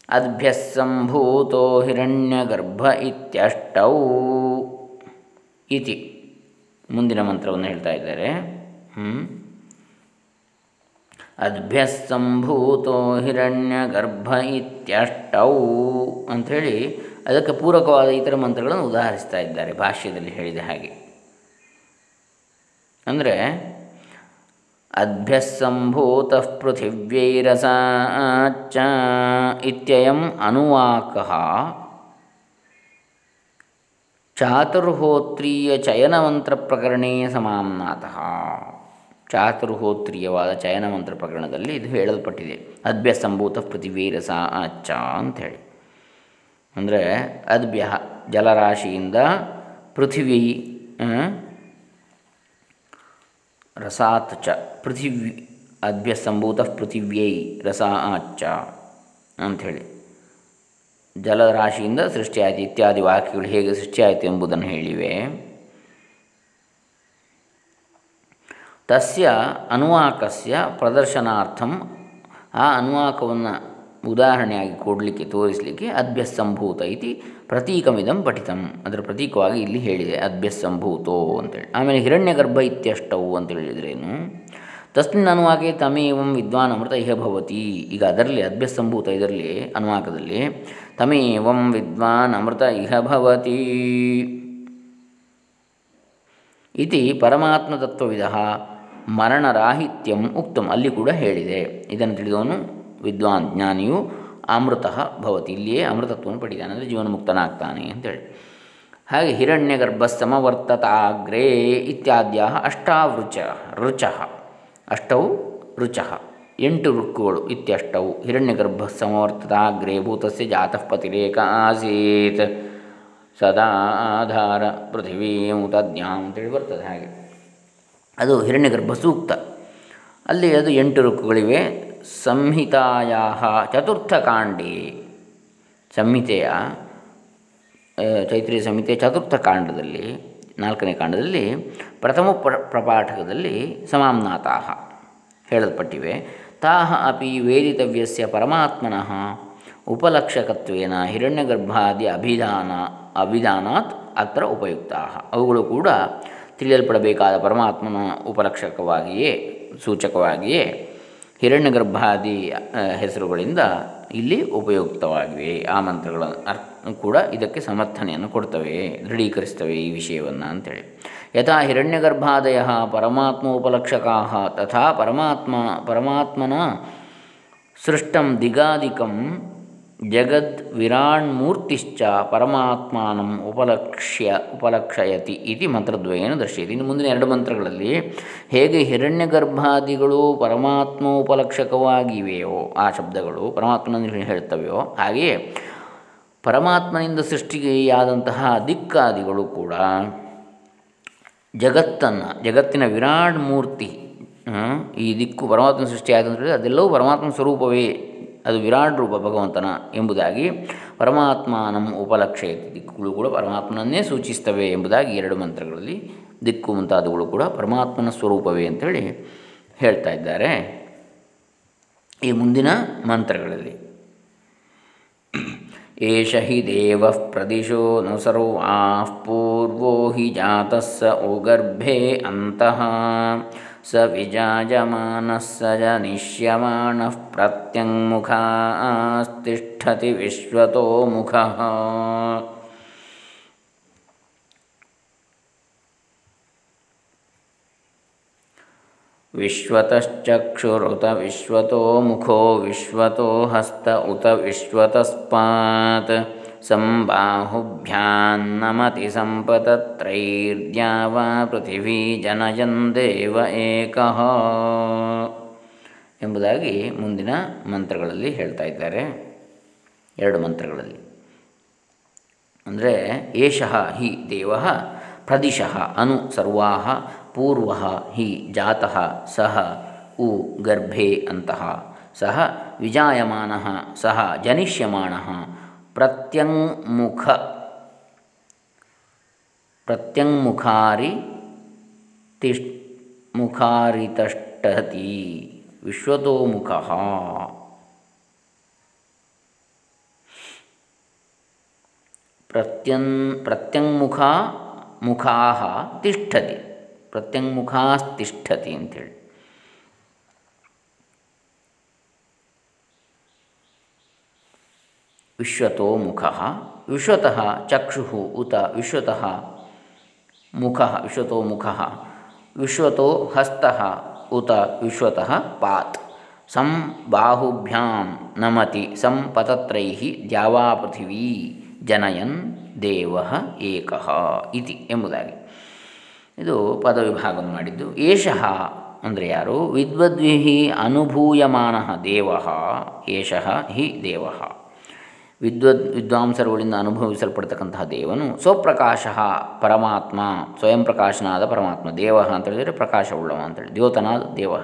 S1: ಅದ್ಭ್ಯಸ್ಸಂಭೂತೋ ಹಿರಣ್ಯಗರ್ಭ ಇತ್ಯಷ್ಟೌ ಇತಿ. ಮುಂದಿನ ಮಂತ್ರವನ್ನು ಹೇಳ್ತಾ ಇದ್ದಾರೆ. ಅದ್ಭ್ಯಸ್ಸಂಭೂತೋ ಹಿರಣ್ಯ ಗರ್ಭ ಇತ್ಯಷ್ಟೌ ಅಂಥೇಳಿ ಅದಕ್ಕೆ ಪೂರಕವಾದ ಇತರ ಮಂತ್ರಗಳನ್ನು ಉದಾಹರಿಸ್ತಾ ಇದ್ದಾರೆ ಭಾಷ್ಯದಲ್ಲಿ ಹೇಳಿದ ಹಾಗೆ. ಅಂದರೆ ಅದ್ಭ್ಯಸ್ಸಂಭೂತ ಪೃಥಿವ್ಯೈರಸ ಚ ಇತ್ಯಯಂ ಅನುವಾಕ ಚಾತುರ್ಹೋತ್ರೀಯ ಚಯನಮಂತ್ರ ಪ್ರಕರಣೇ ಸಮಾಮ್ನಾತಃ. ಚಾತುರ್ಹೋತ್ರೀಯವಾದ ಚಯನ ಮಂತ್ರ ಪ್ರಕರಣದಲ್ಲಿ ಇದು ಹೇಳಲ್ಪಟ್ಟಿದೆ. ಅದ್ಭ್ಯ ಸಂಭೂತ ಪೃಥಿವೀರಸ ಅಚ್ಚ ಅಂಥೇಳಿ. ಅಂದರೆ ಅದ್ಭ್ಯ ಜಲರಾಶಿಯಿಂದ ಪೃಥಿವಿ ರಸಾತ್ ಚ, ಪೃಥಿವಿ ಅದ್ಭ್ಯ ಸಂಭೂತ ಪೃಥಿವ್ಯೈ, ರಸ ಅಚ್ಚ ಅಂಥೇಳಿ. ಜಲರಾಶಿಯಿಂದ ಸೃಷ್ಟಿಯಾಯಿತು ಇತ್ಯಾದಿ ವಾಕ್ಯಗಳು ಹೇಗೆ ಸೃಷ್ಟಿಯಾಯಿತು ಎಂಬುದನ್ನು ಹೇಳಿವೆ. ತಸ್ಯ ಅನುವಾಕಸ್ಯ ಪ್ರದರ್ಶನಾರ್ಥಂ. ಆ ಅನುವಾಕವನ್ನು ಉದಾಹರಣೆಯಾಗಿ ಕೊಡಲಿಕ್ಕೆ, ತೋರಿಸಲಿಕ್ಕೆ ಅದ್ಭ್ಯಸಂಭೂತ ಇತಿ ಪ್ರತೀಕಮಿದಂ ಪಠಿತಂ. ಅದರ ಪ್ರತೀಕವಾಗಿ ಇಲ್ಲಿ ಹೇಳಿದೆ ಅದ್ಭ್ಯಸಂಭೂತೋ ಅಂತೇಳಿ. ಆಮೇಲೆ ಹಿರಣ್ಯಗರ್ಭ ಇತ್ಯಷ್ಟವು ಅಂತ ಹೇಳಿದ್ರೇನು? ತಸ್ಮಿನ್ ಅನುವಾಕೆ ತಮೇವಂ ವಿದ್ವಾನ್ ಅಮೃತ ಇಹ ಭವತಿ. ಈಗ ಅದರಲ್ಲಿ ಅದ್ಭ್ಯಸಂಭೂತ ಇದರಲ್ಲಿ, ಅನುವಾಕದಲ್ಲಿ ತಮೇವಂ ವಿದ್ವಾನ್ ಅಮೃತ ಇಹ ಭವತಿ. ಇತಿ ಪರಮಾತ್ಮ ತತ್ವವಿಧ ಮರಣರಾಹಿತ್ಯಂ ಉಕ್ತಂ. ಅಲ್ಲಿ ಕೂಡ ಹೇಳಿದೆ. ಇದನ್ನು ತಿಳಿದವನು ವಿದ್ವಾನ್ ಜ್ಞಾನಿಯು ಅಮೃತ ಭವತಿ. ಇಲ್ಲಿಯೇ ಅಮೃತತ್ವವನ್ನು ಪಡಿತಾನೆ, ಅಂದರೆ ಜೀವನ್ಮುಕ್ತನಾಗ್ತಾನೆ ಅಂತೇಳಿ. ಹಾಗೆ ಹಿರಣ್ಯಗರ್ಭ ಸಮವರ್ತತಾಗ್ರೇ ಇತ್ಯಾದ್ಯ ಅಷ್ಟಾವೃಚ ರುಚ ಅಷ್ಟೌ ರುಚ ಎಂಟು ಋಕ್ಕುಗಳು ಇತ್ಯಷ್ಟವು ಹಿರಣ್ಯಗರ್ಭ ಸಮವರ್ತತಾಗ್ರೇ ಭೂತಸ್ಯ ಜಾತಃ ಪತಿರೇಕ ಆಸೀತ್. ಸದಾಧಾರ ಪೃಥಿವೀ ತದ್ಯಾಂ ಅಂತೇಳಿ ಬರ್ತದೆ ಹಾಗೆ. ಅದು ಹಿರಣ್ಯಗರ್ಭ ಸೂಕ್ತ. ಅಲ್ಲಿ ಅದು ಎಂಟು ಋಕ್ಕುಗಳಿವೆ. ಸಂಹಿತಾಯ ಚತುರ್ಥಕಾಂಡೇ ಸಂಹಿತೆಯ ಚೈತ್ರಿಯ ಸಂಹಿತೆಯ ಚತುರ್ಥ ಕಾಂಡದಲ್ಲಿ, ನಾಲ್ಕನೇ ಕಾಂಡದಲ್ಲಿ ಪ್ರಥಮ ಪ್ರ, ಪ್ರಪಾಠಕದಲ್ಲಿ ಸಮಾಮ್ನಾಥ ಹೇಳಲ್ಪಟ್ಟಿವೆ. ತಾಹ ಅಪಿ ವೇದಿತವ್ಯಸ್ಯ ಪರಮಾತ್ಮನಃ ಉಪಲಕ್ಷಕತ್ವೇನ ಹಿರಣ್ಯಗರ್ಭಾದಿ ಅಭಿಧಾನ, ಅಭಿಧಾನಾತ್ ಅತ್ರ ಉಪಯುಕ್ತ ಅವುಗಳು ಕೂಡ ತಿಳಿಯಲ್ಪಡಬೇಕಾದ ಪರಮಾತ್ಮನ ಉಪಲಕ್ಷಕವಾಗಿಯೇ, ಸೂಚಕವಾಗಿಯೇ ಹಿರಣ್ಯಗರ್ಭಾದಿ ಹೆಸರುಗಳಿಂದ ಇಲ್ಲಿ ಉಪಯುಕ್ತವಾಗಿವೆ. ಆ ಮಂತ್ರಗಳ ಅರ್ಥ ಕೂಡ ಇದಕ್ಕೆ ಸಮರ್ಥನೆಯನ್ನು ಕೊಡ್ತವೆ, ದೃಢೀಕರಿಸ್ತವೆ ಈ ವಿಷಯವನ್ನು ಅಂತೇಳಿ. ಯಥಾ ಹಿರಣ್ಯಗರ್ಭಾದಯ ಪರಮಾತ್ಮ ಉಪಲಕ್ಷಕಾ ತಥಾ ಪರಮಾತ್ಮ, ಪರಮಾತ್ಮನ ಸೃಷ್ಟಂ ದಿಗಾದಿಕಂ ಜಗದ್ ವಿರಾಣ್ಮೂರ್ತಿಶ್ಚ ಪರಮಾತ್ಮಾನಂ ಉಪಲಕ್ಷ್ಯ ಉಪಲಕ್ಷಯತಿ ಇತಿ ಮಂತ್ರದ್ವಯನ ದರ್ಶಯತಿ. ಇನ್ನು ಮುಂದಿನ ಎರಡು ಮಂತ್ರಗಳಲ್ಲಿ ಹೇಗೆ ಹಿರಣ್ಯಗರ್ಭಾದಿಗಳು ಪರಮಾತ್ಮ ಉಪಲಕ್ಷಕವಾಗಿವೆಯೋ ಆ ಶಬ್ದಗಳು ಪರಮಾತ್ಮನಲ್ಲಿ ಹೇಳ್ತವೆಯೋ ಹಾಗೆಯೇ ಪರಮಾತ್ಮನಿಂದ ಸೃಷ್ಟಿಯಾದಂತಹ ದಿಕ್ಕಾದಿಗಳು ಕೂಡ ಜಗತ್ತನ್ನು, ಜಗತ್ತಿನ ವಿರಾಟ್ ಮೂರ್ತಿ ಈ ದಿಕ್ಕು ಪರಮಾತ್ಮ ಸೃಷ್ಟಿಯಾದಂಥೇಳಿ ಅದೆಲ್ಲವೂ ಪರಮಾತ್ಮ ಸ್ವರೂಪವೇ ಅದು ವಿರಾಟ್ ರೂಪ ಭಗವಂತನ ಎಂಬುದಾಗಿ ಪರಮಾತ್ಮನಂ ಉಪಲಕ್ಷಯತಿ. ದಿಕ್ಕುಗಳು ಕೂಡ ಪರಮಾತ್ಮನನ್ನೇ ಸೂಚಿಸ್ತವೆ ಎಂಬುದಾಗಿ ಎರಡು ಮಂತ್ರಗಳಲ್ಲಿ ದಿಕ್ಕು ಮುಂತಾದವುಗಳು ಕೂಡ ಪರಮಾತ್ಮನ ಸ್ವರೂಪವೇ ಅಂತೇಳಿ ಹೇಳ್ತಾ ಇದ್ದಾರೆ. ಈ ಮುಂದಿನ ಮಂತ್ರಗಳಲ್ಲಿ. ಏಷ ಹಿ ದೇವ ಪ್ರದಿಶೋ ನು ಸರ್ವಾ ಪೂರ್ವೋ ಹಿ ಜಾತಸ್ಸ ಉಗರ್ಭೆ ಅಂತಃ. स विजाजमानः स जनिष्यमाणः प्रत्यङ्मुखास्तिष्ठति विश्वतो मुखः विश्वतश्चक्षुरुत विश्वतो मुखो विश्वतो हस्त उत विश्वतस्पात् ಸಂಬಾಹುಭ್ಯಾನ್ನಮತಿ ಸಂಪತತ್ರೈರ್ದ್ಯಾವ ಪೃಥಿವೀ ಜನಯನ್ ದೇವ ಏಕಃ ಎಂಬುದಾಗಿ ಮುಂದಿನ ಮಂತ್ರಗಳಲ್ಲಿ ಹೇಳ್ತಾ ಇದ್ದಾರೆ. ಎರಡು ಮಂತ್ರಗಳಲ್ಲಿ. ಅಂದರೆ ಏಷಃ ಹಿ ದೇವ, ಪ್ರದಿಶಃ ಅನು ಸರ್ವಾ, ಪೂರ್ವ ಹಿ ಜಾತಃ, ಸಹ ಉ ಗರ್ಭೆ ಅಂತಃ, ಸಹ ವಿಜಾಯಮಾನ, ಸಹ ಜನಿಷ್ಯಮಾಣ ಪ್ರತ್ಯಂಗುಖ ಪ್ರತ್ಯಂಗುಖಾರಿ ತಿಷ್ ಮುಖಾರಿತಷ್ಟತಿ ವಿಶ್ವತೋಮುಖ ಪ್ರತ್ಯನ್ ಪ್ರತ್ಯಂಗುಖ ಮುಖಾ ತಿಷ್ಠತಿ ಪ್ರತ್ಯಂಗುಖಾಸ್ತಿಷ್ಠತಿ ಅಂಥೇಳಿ ವಿಶ್ವತೋ ಮುಖ. ವಿಶ್ವತಃ ಚಕ್ಷು ಉತ ವಿಶ್ವತಃ ಮುಖ. ವಿಶ್ವತೋ ಮುಖ. ವಿಶ್ವತೋ ಹಸ್ತ ಉತ ವಿಶ್ವತಃ ಪಾತ್. ಸಂ ಬಾಹುಭ್ಯಾಂ ನಮತಿ ಸಂಪತತ್ರೈ ದ್ಯಾವಾ ಪೃಥಿವೀ ಜನಯನ್ ದೇವ ಏಕ ಇತಿ ಎಂಬುದಾಗಿ. ಇದು ಪದವಿಭಾಗವನ್ನು ಮಾಡಿದ್ದು. ಏಷಃ ಅಂದರೆ ಯಾರು? ವಿದ್ವದ್ವಿಹಿ ಅನುಭೂಯಮಾನ ದೇವ. ಏಷಃ ಹಿ ದೇವ. ವಿದ್ವದ್ ವಿದ್ವಾಂಸರುಗಳಿಂದ ಅನುಭವಿಸಲ್ಪಡ್ತಕ್ಕಂತಹ ದೇವನು ಸ್ವಪ್ರಕಾಶ ಪರಮಾತ್ಮ, ಸ್ವಯಂ ಪ್ರಕಾಶನಾದ ಪರಮಾತ್ಮ, ದೇವ ಅಂತ ಹೇಳಿದರೆ ಪ್ರಕಾಶವುಳ್ಳವ ಅಂತೇಳಿ ದ್ಯೋತನಾದ ದೇವ.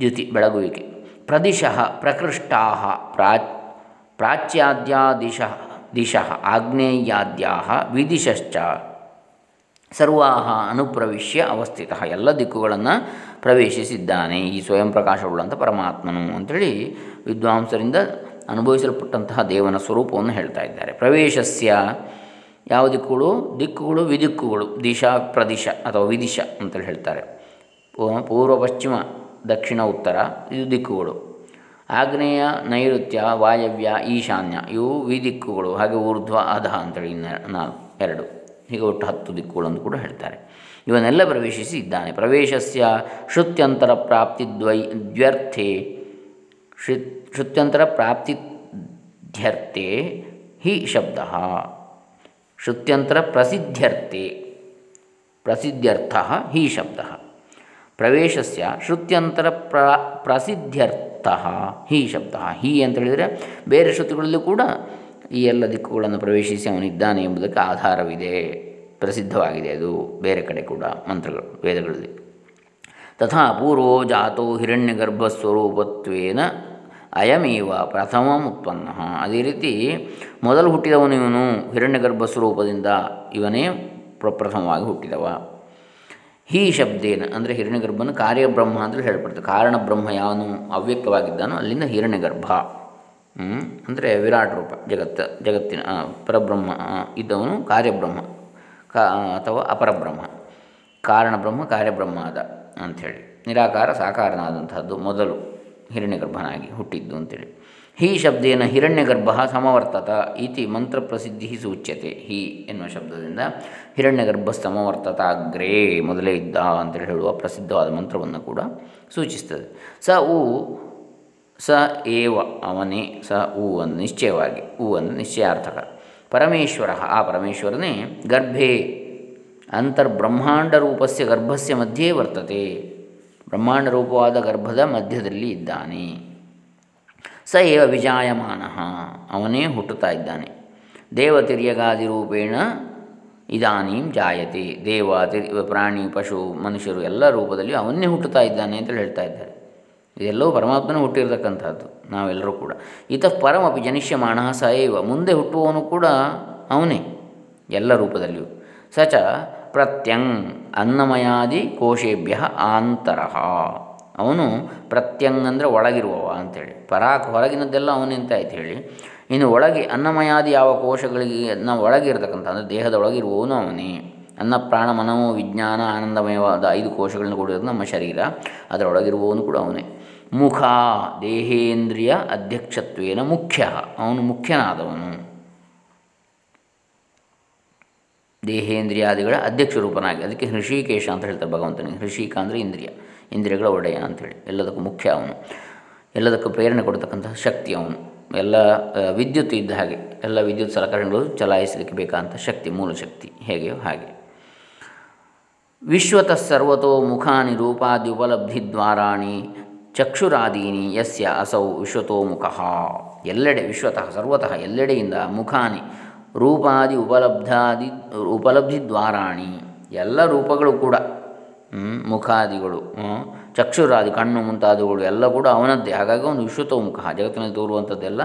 S1: ದ್ಯುತಿ, ಬೆಳಗುವಿಕೆ. ಪ್ರದಿಶಃ ಪ್ರಕೃಷ್ಟಾ ಪ್ರಾ ಪ್ರಾಚ್ಯಾದ್ಯಾದಿಶ, ದಿಶಃ ಆಗ್ನೇಯಾದ್ಯಾ ವಿದಿಶಶ್ಚ ಸರ್ವಾ ಅನುಪ್ರವಿಶ್ಯ, ಅವಸ್ಥಿತ, ಎಲ್ಲ ದಿಕ್ಕುಗಳನ್ನು ಪ್ರವೇಶಿಸಿದ್ದಾನೆ. ಈ ಸ್ವಯಂ ಪ್ರಕಾಶವುಳ್ಳಂಥ ಪರಮಾತ್ಮನು ಅಂಥೇಳಿ ವಿದ್ವಾಂಸರಿಂದ ಅನುಭವಿಸಲ್ಪಟ್ಟಂತಹ ದೇವನ ಸ್ವರೂಪವನ್ನು ಹೇಳ್ತಾ ಇದ್ದಾರೆ. ಪ್ರವೇಶಸ್ಯ ಯಾವ ದಿಕ್ಕುಗಳು ದಿಕ್ಕುಗಳು, ವಿದಿಕ್ಕುಗಳು. ದಿಶಾ, ಪ್ರದಿಶ ಅಥವಾ ವಿದಿಶ ಅಂತೇಳಿ ಹೇಳ್ತಾರೆ. ಪೂರ್ವ, ಪಶ್ಚಿಮ, ದಕ್ಷಿಣ, ಉತ್ತರ ಇದು ದಿಕ್ಕುಗಳು. ಆಗ್ನೇಯ, ನೈಋತ್ಯ, ವಾಯವ್ಯ, ಈಶಾನ್ಯ ಇವು ವಿದಿಕ್ಕುಗಳು. ಹಾಗೆ ಊರ್ಧ್ವ, ಅಧ ಅಂತೇಳಿ ನಾಲ್ಕು ಎರಡು. ಹೀಗೆ ಒಟ್ಟು ಹತ್ತು ದಿಕ್ಕುಗಳು ಅಂತ ಕೂಡ ಹೇಳ್ತಾರೆ. ಇವನ್ನೆಲ್ಲ ಪ್ರವೇಶಿಸಿ ಇದ್ದಾನೆ. ಪ್ರವೇಶಸ್ಯ ಶ್ರುತ್ಯಂತರ ಪ್ರಾಪ್ತಿ ದ್ವೈ ದ್ವ್ಯರ್ಥೆ ಶ್ರುತ್ ಶ್ರುತ್ಯಂತರ ಪ್ರಾಪ್ತಿಧ್ಯರ್ಥೆ ಹಿ ಶಬ್ದ. ಶ್ರುತ್ಯಂತರ ಪ್ರಸಿದ್ಧ್ಯರ್ಥೆ, ಪ್ರಸಿದ್ಧ್ಯರ್ಥ ಹಿ ಶಬ್ದ. ಪ್ರವೇಶಸ್ಯ ಶ್ರುತ್ಯಂತರ ಪ್ರ, ಪ್ರಸಿದ್ಧ್ಯರ್ಥ ಹಿ ಶಬ್ದ. ಹಿ ಅಂತ ಹೇಳಿದರೆ ಬೇರೆ ಶ್ರುತಿಗಳಲ್ಲೂ ಕೂಡ ಈ ಎಲ್ಲ ದಿಕ್ಕುಗಳನ್ನು ಪ್ರವೇಶಿಸಿ ಅವನಿದ್ದಾನೆ ಎಂಬುದಕ್ಕೆ ಆಧಾರವಿದೆ. ಪ್ರಸಿದ್ಧವಾಗಿದೆ ಅದು ಬೇರೆ ಕಡೆ ಕೂಡ ಮಂತ್ರಗಳು, ವೇದಗಳಲ್ಲಿ. ತಥಾ ಪೂರ್ವೋ ಜಾತೋ ಹಿರಣ್ಯಗರ್ಭಸ್ವರೂಪತ್ವೇನ ಅಯಮೇವ ಪ್ರಥಮ ಉತ್ಪನ್ನ. ಅದೇ ರೀತಿ ಮೊದಲು ಹುಟ್ಟಿದವನು ಇವನು ಹಿರಣ್ಯಗರ್ಭ ಸ್ವರೂಪದಿಂದ ಇವನೇ ಪ್ರಪ್ರಥಮವಾಗಿ ಹುಟ್ಟಿದವ. ಹೀ ಶಬ್ದೇನ ಅಂದರೆ ಹಿರಣ್ಯಗರ್ಭನ ಕಾರ್ಯಬ್ರಹ್ಮ ಅಂತ ಹೇಳ್ಬಿಡ್ತಾರೆ ಕಾರಣ ಬ್ರಹ್ಮ ಯಾವನು? ಅವ್ಯಕ್ತವಾಗಿದ್ದಾನೋ ಅಲ್ಲಿಂದ ಹಿರಣ್ಯಗರ್ಭ. ಅಂದರೆ ವಿರಾಟ್ ರೂಪ, ಜಗತ್ತು, ಜಗತ್ತಿನ ಪರಬ್ರಹ್ಮ ಇದ್ದವನು ಕಾರ್ಯಬ್ರಹ್ಮ, ಕಾ ಅಥವಾ ಅಪರಬ್ರಹ್ಮ. ಕಾರಣಬ್ರಹ್ಮ ಕಾರ್ಯಬ್ರಹ್ಮ ಆದ ಅಂಥೇಳಿ ನಿರಾಕಾರ ಸಾಕಾರನಾದಂಥದ್ದು ಮೊದಲು. ಹಿರಣ್ಯಗರ್ಭನಾಗಿ ಹುಟ್ಟಿದ್ದು ಅಂತೇಳಿ. ಹಿ ಶಬ್ದೇನ ಹಿರಣ್ಯಗರ್ಭ ಸಮವರ್ತತ ಇತಿ ಮಂತ್ರ ಪ್ರಸಿದ್ಧಿ ಸೂಚ್ಯತೆ. ಹಿ ಎನ್ನುವ ಶಬ್ದದಿಂದ ಹಿರಣ್ಯಗರ್ಭ ಸಮವರ್ತತ ಅಗ್ರೇ ಮೊದಲೇ ಇದ್ದ ಅಂತೇಳಿ ಹೇಳುವ ಪ್ರಸಿದ್ಧವಾದ ಮಂತ್ರವನ್ನು ಕೂಡ ಸೂಚಿಸ್ತದೆ. ಸ ಉ ಸ ಏವ ಅವನೇ, ಸ ಉ ಒಂದು ನಿಶ್ಚಯವಾಗಿ ಉ ಅಂದು ನಿಶ್ಚಯಾರ್ಥಕ. ಪರಮೇಶ್ವರ, ಆ ಪರಮೇಶ್ವರನೇ ಗರ್ಭೆ ಅಂತರ್ಬ್ರಹ್ಮಾಂಡ ರೂಪಸ್ಯ ಗರ್ಭಸ್ಯ ಮಧ್ಯೆ ವರ್ತತೆ. ಬ್ರಹ್ಮಾಂಡ ರೂಪವಾದ ಗರ್ಭದ ಮಧ್ಯದಲ್ಲಿ ಇದ್ದಾನೆ. ಸ ಏವ ವಿಜಾಯಮಾನ. ಅವನೇ ಹುಟ್ಟುತ್ತಾ ಇದ್ದಾನೆ. ದೇವತಿರ್ಯಗಾದಿ ರೂಪೇಣ ಇದಾನೀಂ ಜಾಯತೆ. ದೇವ ಪ್ರಾಣಿ, ಪಶು, ಮನುಷ್ಯರು ಎಲ್ಲ ರೂಪದಲ್ಲಿ ಅವನ್ನೇ ಹುಟ್ಟುತ್ತಾ ಇದ್ದಾನೆ ಅಂತೇಳಿ ಹೇಳ್ತಾ ಇದ್ದಾರೆ. ಇದೆಲ್ಲವೂ ಪರಮಾತ್ಮನೇ ಹುಟ್ಟಿರತಕ್ಕಂಥದ್ದು, ನಾವೆಲ್ಲರೂ ಕೂಡ. ಇತಃ ಪರಮಪಿ ಜನಿಷ್ಯಮಾಣ ಸ ಏವ. ಮುಂದೆ ಹುಟ್ಟುವವನು ಕೂಡ ಅವನೇ, ಎಲ್ಲ ರೂಪದಲ್ಲಿಯೂ. ಸ ಚ ಪ್ರತ್ಯಂಗ್. ಅನ್ನಮಯಾದಿ ಕೋಶೇಭ್ಯ ಆಂತರಃ. ಅವನು ಪ್ರತ್ಯಂಗ್ ಅಂದರೆ ಒಳಗಿರುವವ ಅಂಥೇಳಿ ಪರಾಕ್ ಹೊರಗಿನದ್ದೆಲ್ಲ ಅವನೆಂತ ಆಯ್ತು ಹೇಳಿ. ಇನ್ನು ಒಳಗೆ ಅನ್ನಮಯಾದಿ ಯಾವ ಕೋಶಗಳಿಗೆ ನಾವು ಒಳಗಿರ್ತಕ್ಕಂಥ ಅಂದರೆ ದೇಹದ ಒಳಗಿರುವವನು ಅವನೇ. ಅನ್ನ, ಪ್ರಾಣ ಮನೋ ವಿಜ್ಞಾನ, ಆನಂದಮಯವಾದ ಐದು ಕೋಶಗಳನ್ನು ಕೊಡಿರೋದು ನಮ್ಮ ಶರೀರ. ಅದರೊಳಗಿರುವವನು ಕೂಡ ಅವನೇ. ಮುಖ ದೇಹೇಂದ್ರಿಯ ಅಧ್ಯಕ್ಷತ್ವೇನ ಮುಖ್ಯ. ಅವನು ಮುಖ್ಯನಾದವನು. ದೇಹೇಂದ್ರಿಯಾದಿಗಳ ಅಧ್ಯಕ್ಷ ರೂಪನಾಗಿ ಅದಕ್ಕೆ ಹೃಷಿಕೇಶ ಅಂತ ಹೇಳ್ತಾರೆ ಭಗವಂತನಿಗೆ. ಹೃಷಿಕ ಅಂದರೆ ಇಂದ್ರಿಯ. ಇಂದ್ರಿಯಗಳ ಒಡೆಯ ಅಂಥೇಳಿ ಎಲ್ಲದಕ್ಕೂ ಮುಖ್ಯ ಅವನು. ಎಲ್ಲದಕ್ಕೂ ಪ್ರೇರಣೆ ಕೊಡ್ತಕ್ಕಂತಹ ಶಕ್ತಿ ಅವನು. ಎಲ್ಲ ವಿದ್ಯುತ್ ಇದ್ದ ಹಾಗೆ, ಎಲ್ಲ ವಿದ್ಯುತ್ ಸಲಕರಣೆಗಳು ಚಲಾಯಿಸಲಿಕ್ಕೆ ಬೇಕಾದಂಥ ಶಕ್ತಿ, ಮೂಲ ಶಕ್ತಿ ಹೇಗೆಯೋ ಹಾಗೆ. ವಿಶ್ವತಃ ಸರ್ವತೋ ಮುಖಾನಿ ರೂಪಾದಿ ಉಪಲಬ್ಧಿದ್ವಾರಾಣಿ ಚಕ್ಷುರಾದೀನಿ ಯಸ್ಯ ಅಸೌ ವಿಶ್ವತೋ ಮುಖ. ಎಲ್ಲೆಡೆ, ವಿಶ್ವತಃ, ಸರ್ವತಃ ಎಲ್ಲೆಡೆಯಿಂದ ಮುಖಾನಿ ರೂಪಾದಿ ಉಪಲಬ್ಧಾದಿ ಉಪಲಬ್ಧಿ ದ್ವಾರಾಣಿ. ಎಲ್ಲ ರೂಪಗಳು ಕೂಡ ಮುಖಾದಿಗಳು ಚಕ್ಷುರಾದಿ, ಕಣ್ಣು ಮುಂತಾದವುಗಳು ಎಲ್ಲ ಕೂಡ ಅವನದ್ದೇ. ಹಾಗಾಗಿ ಅವನು ವಿಶ್ವತೋಮುಖ ಜಗತ್ತಿನಲ್ಲಿ ತೋರುವಂಥದ್ದೆಲ್ಲ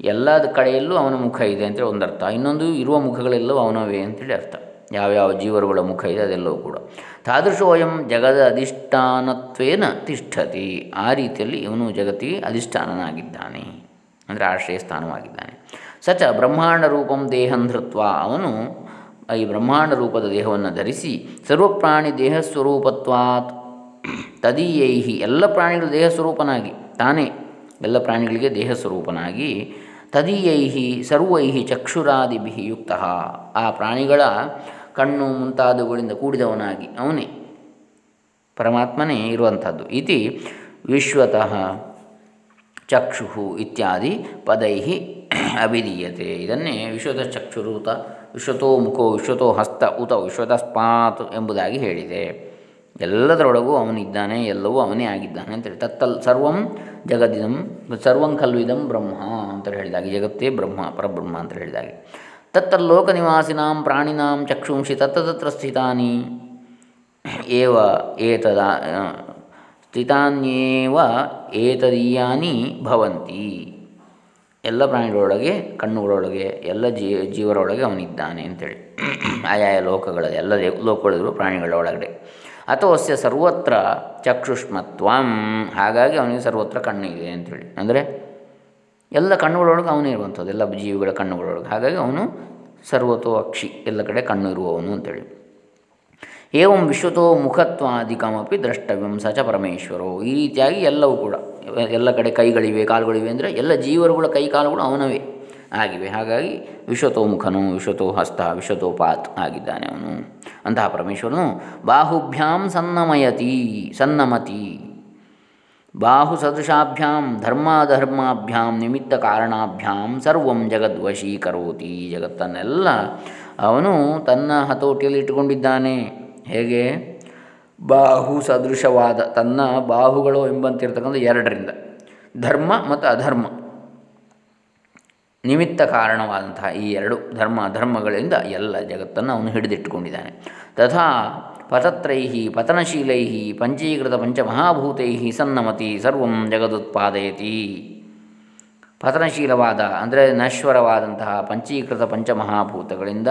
S1: ಎಲ್ಲದ ಕಡೆಯಲ್ಲೂ ಅವನ ಮುಖ ಇದೆ ಅಂತೇಳಿ ಒಂದು ಅರ್ಥ ಇನ್ನೊಂದು ಇರುವ ಮುಖಗಳೆಲ್ಲವೂ ಅವನವೇ ಅಂತೇಳಿ ಅರ್ಥ. ಯಾವ್ಯಾವ ಜೀವರುಗಳ ಮುಖ ಇದೆ ಅದೆಲ್ಲವೂ ಕೂಡ. ತಾದೃಶೋಯಂ ಜಗದ ಅಧಿಷ್ಠಾನತ್ವೇನ ತಿಷ್ಠತಿ. ಆ ರೀತಿಯಲ್ಲಿ ಇವನು ಜಗತ್ತಿಗೆ ಅಧಿಷ್ಠಾನನಾಗಿದ್ದಾನೆ. ಅಂದರೆ ಆಶ್ರಯ ಸ್ಥಾನವಾಗಿದ್ದಾನೆ ಸಚ ಬ್ರಹ್ಮಾಂಡ ರೂಪಂ ದೇಹಂ ಧೃತ್ವ. ಅವನು ಈ ಬ್ರಹ್ಮಾಂಡ ರೂಪದ ದೇಹವನ್ನು ಧರಿಸಿ ಸರ್ವಪ್ರಾಣಿ ದೇಹ ಸ್ವರೂಪತ್ವಾತ್ ತದೀಯೈಹಿ ಎಲ್ಲ ಪ್ರಾಣಿಗಳು ದೇಹ ಸ್ವರೂಪನಾಗಿ ತಾನೇ ಎಲ್ಲ ಪ್ರಾಣಿಗಳಿಗೆ ದೇಹ ಸ್ವರೂಪನಾಗಿ ಸರ್ವೈಹಿ ಚಕ್ಷುರಾದಿಭಿ ಯುಕ್ತ. ಆ ಪ್ರಾಣಿಗಳ ಕಣ್ಣು ಮುಂತಾದವುಗಳಿಂದ ಕೂಡಿದವನಾಗಿ ಅವನೇ, ಪರಮಾತ್ಮನೇ ಇರುವಂಥದ್ದು. ಇತಿ ವಿಶ್ವತಃ ಚಕ್ಷು ಇತ್ಯಾದಿ ಪದೈ ಅಭಿಧೀಯತೆ. ಇದನ್ನೇ ವಿಶ್ವದ ಚಕ್ಷುರೂತ ವಿಶ್ವತೋ ಮುಖೋ ವಿಶ್ವತೋ ಹಸ್ತ ಉತ ವಿಶ್ವತಸ್ಪಾತ್ ಎಂಬುದಾಗಿ ಹೇಳಿದೆ. ಎಲ್ಲದರೊಳಗೂ ಅವನಿದ್ದಾನೆ, ಎಲ್ಲವೂ ಅವನೇ ಆಗಿದ್ದಾನೆ ಅಂತೇಳಿ ತತ್ತಲ್ ಸರ್ವಂ ಜಗದಿದಂ, ಸರ್ವಂ ಖಲ್ವಿದಂ ಬ್ರಹ್ಮ ಅಂತ ಹೇಳಿದಾಗೆ ಜಗತ್ತೇ ಬ್ರಹ್ಮ, ಪರಬ್ರಹ್ಮ ಅಂತ ಹೇಳಿದಾಗ ತತ್ತಲ್ಲೋಕ ನಿವಾಸಿನಾಂ ಪ್ರಾಣಿನಾಂ ಚಕ್ಷುಂಷಿ ತತ್ತತ್ರ ಸ್ಥಿತಾನಿ. ಏವ ಏತದ ಸ್ಥಿತಾನ್ಯೇವ ಏತದೀಯಾನಿ ಭವಂತಿ. ಎಲ್ಲ ಪ್ರಾಣಿಗಳೊಳಗೆ, ಕಣ್ಣುಗಳೊಳಗೆ, ಎಲ್ಲ ಜೀ, ಜೀವರೊಳಗೆ ಅವನಿದ್ದಾನೆ ಅಂತೇಳಿ. ಆಯಾಯ ಲೋಕಗಳ ಎಲ್ಲ ಲೋಕಗಳಿರುವ ಪ್ರಾಣಿಗಳ ಒಳಗಡೆ. ಅಥವಸ್ಯ ಸರ್ವತ್ರ ಚಕ್ಷುಷ್ಮತ್ವಂ, ಹಾಗಾಗಿ ಅವನಿಗೆ ಸರ್ವತ್ರ ಕಣ್ಣು ಇದೆ ಅಂಥೇಳಿ ಅಂದರೆ ಎಲ್ಲ ಕಣ್ಣುಗಳೊಳಗೆ ಅವನೇ ಇರುವಂಥದ್ದು, ಎಲ್ಲ ಜೀವಿಗಳ ಕಣ್ಣುಗಳೊಳಗೆ. ಹಾಗಾಗಿ ಅವನು ಸರ್ವತೋ ಅಕ್ಷಿ, ಎಲ್ಲ ಕಡೆ ಕಣ್ಣು ಇರುವವನು ಅಂತೇಳಿ. ಏವಂ ವಿಶ್ವತೋ ಮುಖತ್ವಾಧಿಕಮಿ ದ್ರಷ್ಟವ್ಯಂ ಚ ಪರಮೇಶ್ವರೋ, ಈ ರೀತಿಯಾಗಿ ಎಲ್ಲವೂ ಕೂಡ. ಎಲ್ಲ ಕಡೆ ಕೈಗಳಿವೆ, ಕಾಲುಗಳಿವೆ ಅಂದರೆ ಎಲ್ಲ ಜೀವರುಗಳ ಕೈ ಕಾಲುಗಳು ಅವನವೇ ಆಗಿವೆ. ಹಾಗಾಗಿ ವಿಶ್ವತೋ ಮುಖನು ವಿಶ್ವತೋ ಹಸ್ತ ವಿಶ್ವತೋ ಪಾತ್ ಆಗಿದ್ದಾನೆ ಅವನು. ಅಂತಹ ಪರಮೇಶ್ವರನು, ಬಾಹುಭ್ಯಾಂ ಸನ್ನಮಯತಿ, ಸನ್ನಮತಿ. ಬಾಹು ಸದೃಶಾಭ್ಯಾಂ, ಧರ್ಮಾಧರ್ಮಾಭ್ಯಾಂ, ನಿಮಿತ್ತ ಕಾರಣಾಭ್ಯಾಂ, ಸರ್ವಂ ಜಗದ್ವಶೀಕರೋತಿ. ಜಗತ್ತನ್ನೆಲ್ಲ ಅವನು ತನ್ನ ಹತೋಟಿಯಲ್ಲಿ ಇಟ್ಟುಕೊಂಡಿದ್ದಾನೆ. ಹೇಗೆ? ಬಾಹು ಸದೃಶವಾದ ತನ್ನ ಬಾಹುಗಳು ಎಂಬಂತಿರ್ತಕ್ಕಂಥ ಎರಡರಿಂದ. ಧರ್ಮ ಮತ್ತು ಅಧರ್ಮ. ನಿಮಿತ್ತ ಕಾರಣವಾದಂತಹ ಈ ಎರಡು ಧರ್ಮ ಅಧರ್ಮಗಳಿಂದ ಎಲ್ಲ ಜಗತ್ತನ್ನು ಅವನು ಹಿಡಿದಿಟ್ಟುಕೊಂಡಿದ್ದಾನೆ. ತಥಾ ಪತತ್ರೈ ಪತನಶೀಲೈ ಪಂಚೀಕೃತ ಪಂಚಮಹಾಭೂತೈ ಸನ್ನಮತಿ ಸರ್ವಂ ಜಗದುತ್ಪಾದಯತಿ. ಪತನಶೀಲವಾದ ಅಂದರೆ ನಶ್ವರವಾದಂತಹ ಪಂಚೀಕೃತ ಪಂಚಮಹಾಭೂತಗಳಿಂದ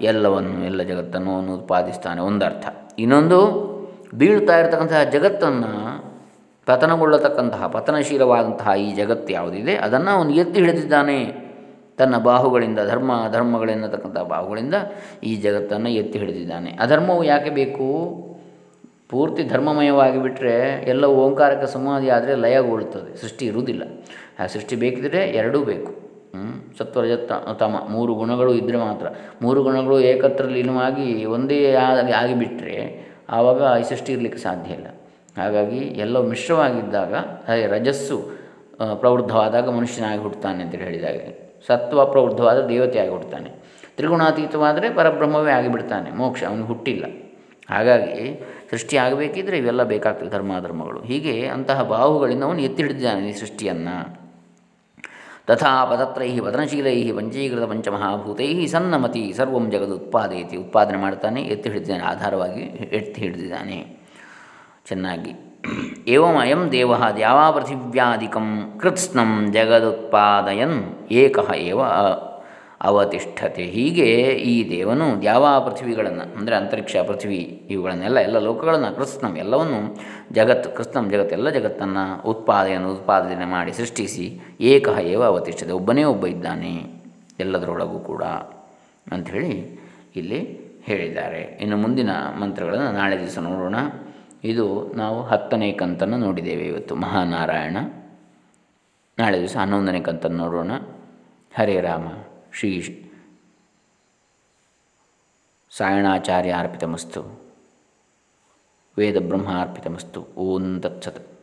S1: ಎಲ್ಲವನ್ನು, ಎಲ್ಲ ಜಗತ್ತನ್ನು ಅವನು ಉತ್ಪಾದಿಸ್ತಾನೆ. ಒಂದರ್ಥ. ಇನ್ನೊಂದು ಬೀಳ್ತಾ ಇರತಕ್ಕಂತಹ ಜಗತ್ತನ್ನು ಪತನಗೊಳ್ಳತಕ್ಕಂತಹ, ಪತನಶೀಲವಾದಂತಹ ಈ ಜಗತ್ತು ಯಾವುದಿದೆ? ಅದನ್ನು ಅವನು ಎತ್ತಿ ಹಿಡಿದಿದ್ದಾನೆ. ತನ್ನ ಬಾಹುಗಳಿಂದ, ಧರ್ಮ ಅಧರ್ಮಗಳೆನ್ನತಕ್ಕಂಥ ಬಾಹುಗಳಿಂದ ಈ ಜಗತ್ತನ್ನು ಎತ್ತಿ ಹಿಡಿದಿದ್ದಾನೆ. ಅಧರ್ಮವು ಯಾಕೆ ಬೇಕು? ಪೂರ್ತಿ ಧರ್ಮಮಯವಾಗಿ ಬಿಟ್ಟರೆ ಎಲ್ಲ ಓಂಕಾರಕ್ಕೆ ಸಮಾಧಿ ಆದರೆ ಲಯಗೊಳ್ಳುತ್ತದೆ, ಸೃಷ್ಟಿ ಇರುವುದಿಲ್ಲ. ಆ ಸೃಷ್ಟಿ ಬೇಕಿದ್ರೆ ಎರಡೂ ಬೇಕು. ಸತ್ವರಜ ತಮ ಮೂರು ಗುಣಗಳು ಇದ್ದರೆ ಮಾತ್ರ. ಮೂರು ಗುಣಗಳು ಏಕತ್ರ ಲೀನವಾಗಿ ಒಂದೇ ಆಗಿ ಆಗಿಬಿಟ್ಟರೆ ಆವಾಗ ಸೃಷ್ಟಿ ಇರಲಿಕ್ಕೆ ಸಾಧ್ಯ ಇಲ್ಲ. ಹಾಗಾಗಿ ಎಲ್ಲವೂ ಮಿಶ್ರವಾಗಿದ್ದಾಗ, ಹಾಗೆ ರಜಸ್ಸು ಪ್ರವೃದ್ಧವಾದಾಗ ಮನುಷ್ಯನಾಗಿ ಹುಟ್ಟುತ್ತಾನೆ ಅಂತೇಳಿ ಹೇಳಿದಾಗ. ಸತ್ವ ಪ್ರವೃದ್ಧವಾದ ದೇವತೆಯಾಗಿ ಹುಟ್ಟುತ್ತಾನೆ. ತ್ರಿಗುಣಾತೀತವಾದರೆ ಪರಬ್ರಹ್ಮವೇ ಆಗಿಬಿಡ್ತಾನೆ. ಮೋಕ್ಷ ಅವನು ಹುಟ್ಟಿಲ್ಲ. ಹಾಗಾಗಿ ಸೃಷ್ಟಿ ಆಗಬೇಕಿದ್ರೆ ಇವೆಲ್ಲ ಬೇಕಾಗ್ತದೆ ಧರ್ಮಾಧರ್ಮಗಳು. ಹೀಗೆ ಅಂತಹ ಬಾಹುಗಳಿಂದ ಅವನು ಎತ್ತಿ ಹಿಡಿದಿದ್ದಾನೆ ಈ ಸೃಷ್ಟಿಯನ್ನು. ತಥಾ ಪದತ್ರೈ ವದನಶೀಲೈ ಪಂಚೀಕೃತ ಪಂಚಮಹಾಭೂತೈ ಸನ್ನಮತಿ ಸರ್ವಂ ಜಗದ್ ಉತ್ಪಾದಯತಿ ಉತ್ಪಾದನೆ ಮಾಡ್ತಾನೆ ಎತ್ತಿ ಹಿಡಿದಿದ್ದಾನೆ, ಆಧಾರವಾಗಿ ಎತ್ತಿ ಹಿಡಿದಿದ್ದಾನೆ. ಚೆನ್ನಾಗಿ. ಏವಂ ಅಯಂ ದೇವ ದ್ಯಾವಾ ಪೃಥಿವ್ಯಾಧಿಕಂ ಕೃತ್ಸ್ನಂ ಜಗದುತ್ಪಾದಯನ್ ಏಕ ಏವ ಅವತಿಷ್ಠತೆ. ಹೀಗೆ ಈ ದೇವನು ಯಾವ ಪೃಥ್ವಿಗಳನ್ನು, ಅಂದರೆ ಅಂತರಿಕ್ಷ ಪೃಥ್ವಿ ಇವುಗಳನ್ನೆಲ್ಲ, ಎಲ್ಲ ಲೋಕಗಳನ್ನು, ಕೃಷ್ಣ ಎಲ್ಲವನ್ನು ಜಗತ್ತು ಕೃತ್ಸ್ನಂ ಜಗತ್ತೆಲ್ಲ ಜಗತ್ತನ್ನು ಉತ್ಪಾದನೆಯನ್ನು ಉತ್ಪಾದನೆ ಮಾಡಿ ಸೃಷ್ಟಿಸಿ ಏಕ ಏವ ಅವತಿಷ್ಠತೆ, ಒಬ್ಬನೇ ಒಬ್ಬ ಇದ್ದಾನೆ ಎಲ್ಲದರೊಳಗೂ ಕೂಡ ಅಂಥೇಳಿ ಇಲ್ಲಿ ಹೇಳಿದ್ದಾರೆ. ಇನ್ನು ಮುಂದಿನ ಮಂತ್ರಗಳನ್ನು ನಾಳೆ ದಿವಸ ನೋಡೋಣ. ಇದು ನಾವು ಹತ್ತನೇ ಕಂತನ್ನು ನೋಡಿದ್ದೇವೆ ಇವತ್ತು, ಮಹಾನಾರಾಯಣ. ನಾಳೆ ದಿವಸ ಹನ್ನೊಂದನೇ ಕಂತನ್ನು ನೋಡೋಣ. ಹರೇ ರಾಮ. ಶ್ರೀ ಸಾಯಣಾಚಾರ್ಯ ಅರ್ಪಿತಮಸ್ತು ವೇದಬ್ರಹ್ಮ ಅರ್ಪಿತಮಸ್ತು ಓಂ ತತ್ಸತ್.